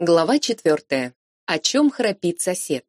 Глава четвертая. О чем храпит сосед?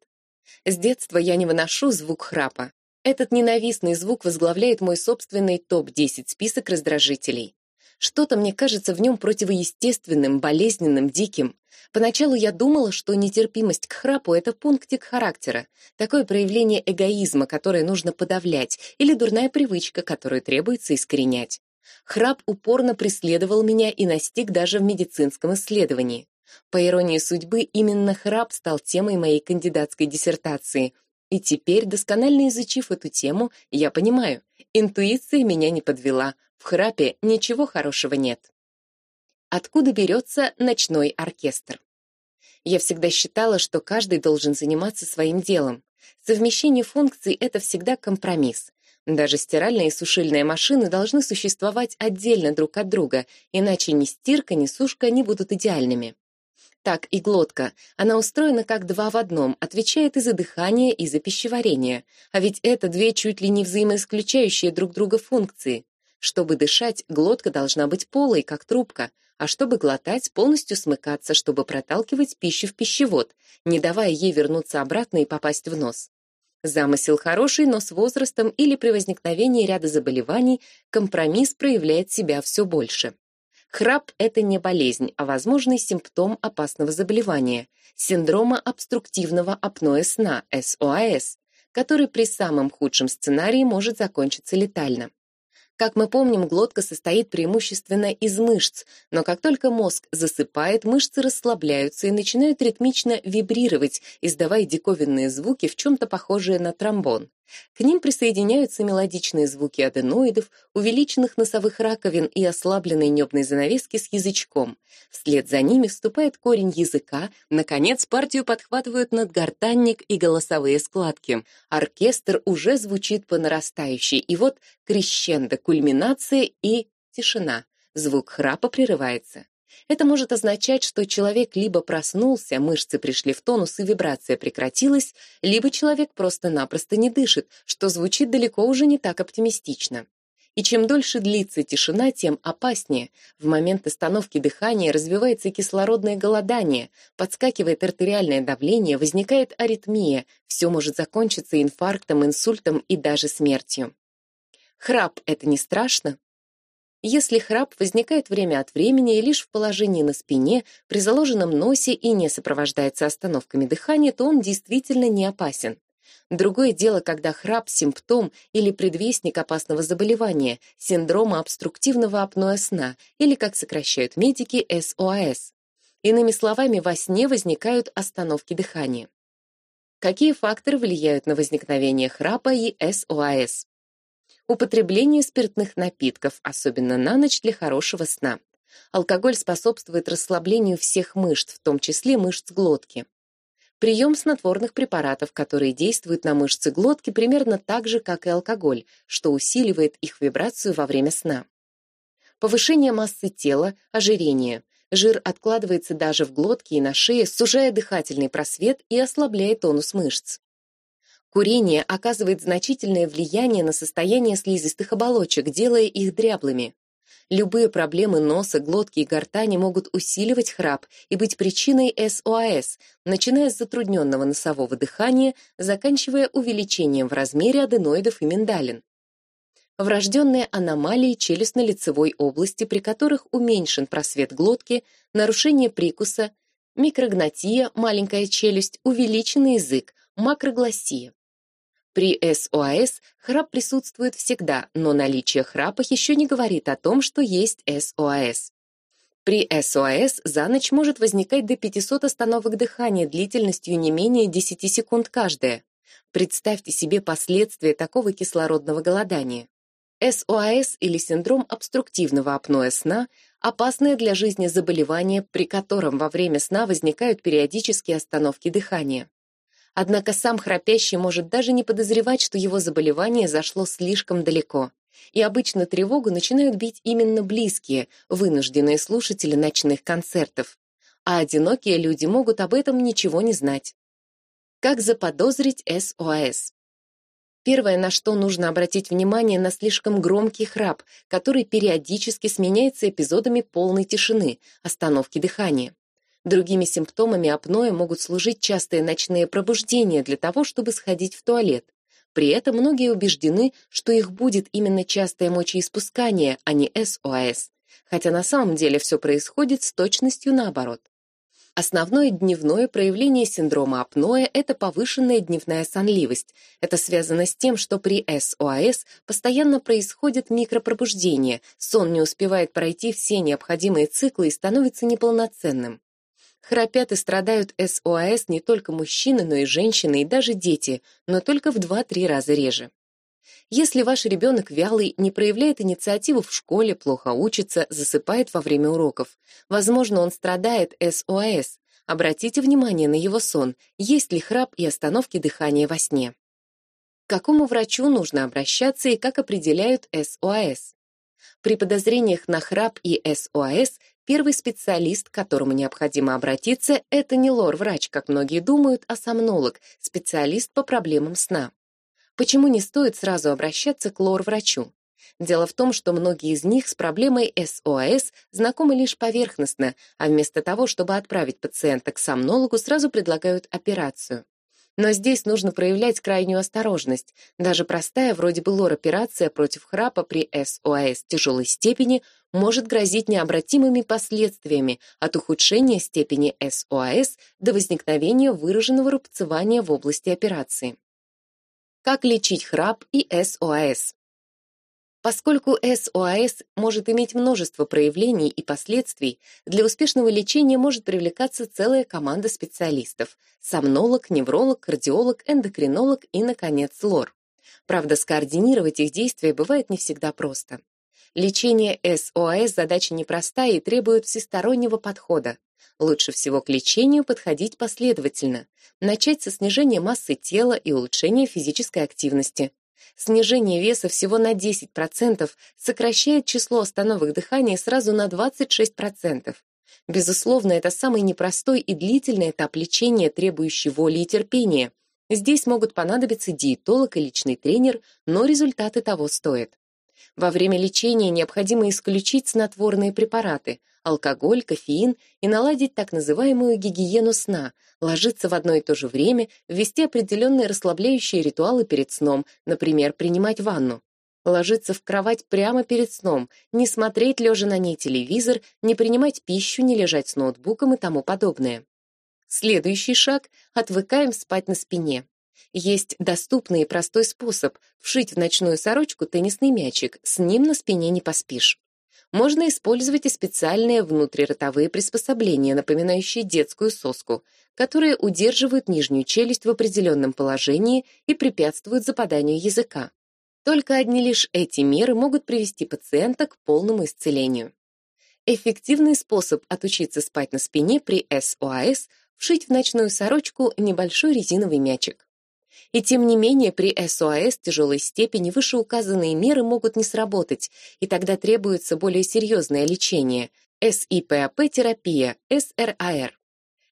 С детства я не выношу звук храпа. Этот ненавистный звук возглавляет мой собственный топ-10 список раздражителей. Что-то мне кажется в нем противоестественным, болезненным, диким. Поначалу я думала, что нетерпимость к храпу — это пунктик характера, такое проявление эгоизма, которое нужно подавлять, или дурная привычка, которую требуется искоренять. Храп упорно преследовал меня и настиг даже в медицинском исследовании. По иронии судьбы, именно храп стал темой моей кандидатской диссертации. И теперь, досконально изучив эту тему, я понимаю, интуиция меня не подвела. В храпе ничего хорошего нет. Откуда берется ночной оркестр? Я всегда считала, что каждый должен заниматься своим делом. Совмещение функций — это всегда компромисс. Даже стиральная и сушильная машины должны существовать отдельно друг от друга, иначе ни стирка, ни сушка не будут идеальными так и глотка. Она устроена как два в одном, отвечает и за дыхание, и за пищеварение. А ведь это две чуть ли не взаимоисключающие друг друга функции. Чтобы дышать, глотка должна быть полой, как трубка, а чтобы глотать, полностью смыкаться, чтобы проталкивать пищу в пищевод, не давая ей вернуться обратно и попасть в нос. Замысел хороший, но с возрастом или при возникновении ряда заболеваний компромисс проявляет себя все больше. Храп – это не болезнь, а возможный симптом опасного заболевания – синдрома обструктивного апноэ сна, СОАС, который при самом худшем сценарии может закончиться летально. Как мы помним, глотка состоит преимущественно из мышц, но как только мозг засыпает, мышцы расслабляются и начинают ритмично вибрировать, издавая диковинные звуки, в чем-то похожие на тромбон. К ним присоединяются мелодичные звуки аденоидов, увеличенных носовых раковин и ослабленной небной занавески с язычком. Вслед за ними вступает корень языка, наконец партию подхватывают надгортанник и голосовые складки. Оркестр уже звучит по нарастающей, и вот крещендо, кульминация и тишина. Звук храпа прерывается. Это может означать, что человек либо проснулся, мышцы пришли в тонус и вибрация прекратилась, либо человек просто-напросто не дышит, что звучит далеко уже не так оптимистично. И чем дольше длится тишина, тем опаснее. В момент остановки дыхания развивается кислородное голодание, подскакивает артериальное давление, возникает аритмия, все может закончиться инфарктом, инсультом и даже смертью. Храп — это не страшно? Если храп возникает время от времени и лишь в положении на спине, при заложенном носе и не сопровождается остановками дыхания, то он действительно не опасен. Другое дело, когда храп – симптом или предвестник опасного заболевания, синдрома обструктивного апноэ сна или, как сокращают медики, СОАС. Иными словами, во сне возникают остановки дыхания. Какие факторы влияют на возникновение храпа и СОАС? Употребление спиртных напитков, особенно на ночь для хорошего сна. Алкоголь способствует расслаблению всех мышц, в том числе мышц глотки. Прием снотворных препаратов, которые действуют на мышцы глотки примерно так же, как и алкоголь, что усиливает их вибрацию во время сна. Повышение массы тела, ожирение. Жир откладывается даже в глотке и на шее, сужая дыхательный просвет и ослабляя тонус мышц. Курение оказывает значительное влияние на состояние слизистых оболочек, делая их дряблыми. Любые проблемы носа, глотки и гортани могут усиливать храп и быть причиной СОАС, начиная с затрудненного носового дыхания, заканчивая увеличением в размере аденоидов и миндалин. Врожденные аномалии челюстно-лицевой области, при которых уменьшен просвет глотки, нарушение прикуса, микрогнатия, маленькая челюсть, увеличенный язык, макрогласия. При СОАС храп присутствует всегда, но наличие храпа еще не говорит о том, что есть СОАС. При СОАС за ночь может возникать до 500 остановок дыхания длительностью не менее 10 секунд каждая. Представьте себе последствия такого кислородного голодания. СОАС или синдром обструктивного апноэ сна – опасное для жизни заболевание, при котором во время сна возникают периодические остановки дыхания. Однако сам храпящий может даже не подозревать, что его заболевание зашло слишком далеко. И обычно тревогу начинают бить именно близкие, вынужденные слушатели ночных концертов. А одинокие люди могут об этом ничего не знать. Как заподозрить СОАС? Первое, на что нужно обратить внимание, на слишком громкий храп, который периодически сменяется эпизодами полной тишины, остановки дыхания. Другими симптомами апноэ могут служить частые ночные пробуждения для того, чтобы сходить в туалет. При этом многие убеждены, что их будет именно частое мочеиспускание, а не СОАС, хотя на самом деле все происходит с точностью наоборот. Основное дневное проявление синдрома апноэ – это повышенная дневная сонливость. Это связано с тем, что при СОАС постоянно происходит микропробуждение, сон не успевает пройти все необходимые циклы и становится неполноценным. Храпят и страдают СОАС не только мужчины, но и женщины и даже дети, но только в 2-3 раза реже. Если ваш ребенок вялый, не проявляет инициативу в школе, плохо учится, засыпает во время уроков, возможно, он страдает СОАС. Обратите внимание на его сон, есть ли храп и остановки дыхания во сне. К какому врачу нужно обращаться и как определяют СОАС? При подозрениях на храп и СОАС первый специалист, к которому необходимо обратиться, это не лор-врач, как многие думают, а сомнолог, специалист по проблемам сна. Почему не стоит сразу обращаться к лор-врачу? Дело в том, что многие из них с проблемой СОАС знакомы лишь поверхностно, а вместо того, чтобы отправить пациента к сомнологу, сразу предлагают операцию. Но здесь нужно проявлять крайнюю осторожность. Даже простая, вроде бы лор-операция против храпа при СОАС тяжелой степени может грозить необратимыми последствиями от ухудшения степени СОАС до возникновения выраженного рубцевания в области операции. Как лечить храп и СОАС? Поскольку СОАС может иметь множество проявлений и последствий, для успешного лечения может привлекаться целая команда специалистов – сомнолог, невролог, кардиолог, эндокринолог и, наконец, лор. Правда, скоординировать их действия бывает не всегда просто. Лечение СОАС – задача непростая и требует всестороннего подхода. Лучше всего к лечению подходить последовательно. Начать со снижения массы тела и улучшения физической активности. Снижение веса всего на 10% сокращает число остановок дыхания сразу на 26%. Безусловно, это самый непростой и длительный этап лечения, требующий воли и терпения. Здесь могут понадобиться диетолог и личный тренер, но результаты того стоят. Во время лечения необходимо исключить снотворные препараты, алкоголь, кофеин и наладить так называемую гигиену сна, ложиться в одно и то же время, ввести определенные расслабляющие ритуалы перед сном, например, принимать ванну. Ложиться в кровать прямо перед сном, не смотреть лежа на ней телевизор, не принимать пищу, не лежать с ноутбуком и тому подобное. Следующий шаг – отвыкаем спать на спине. Есть доступный и простой способ – вшить в ночную сорочку теннисный мячик, с ним на спине не поспишь можно использовать и специальные внутриротовые приспособления, напоминающие детскую соску, которые удерживают нижнюю челюсть в определенном положении и препятствуют западанию языка. Только одни лишь эти меры могут привести пациента к полному исцелению. Эффективный способ отучиться спать на спине при СОАС – вшить в ночную сорочку небольшой резиновый мячик. И тем не менее при СОАС тяжелой степени вышеуказанные меры могут не сработать, и тогда требуется более серьезное лечение – СИПАП-терапия, СРАР.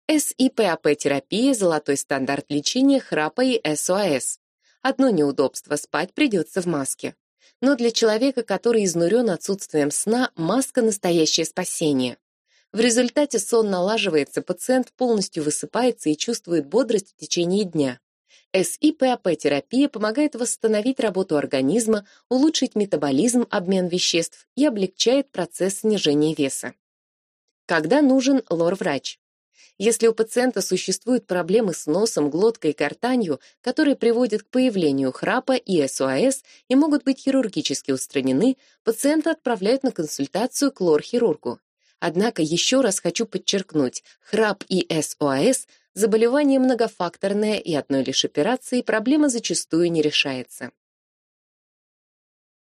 СИПАП-терапия – золотой стандарт лечения храпа и СОАС. Одно неудобство – спать придется в маске. Но для человека, который изнурен отсутствием сна, маска – настоящее спасение. В результате сон налаживается, пациент полностью высыпается и чувствует бодрость в течение дня. СИПАП-терапия помогает восстановить работу организма, улучшить метаболизм, обмен веществ и облегчает процесс снижения веса. Когда нужен лор-врач? Если у пациента существуют проблемы с носом, глоткой и гортанью, которые приводят к появлению храпа и СОАС и могут быть хирургически устранены, пациента отправляют на консультацию к лор-хирургу. Однако еще раз хочу подчеркнуть, храп и СОАС Заболевание многофакторное, и одной лишь операцией проблема зачастую не решается.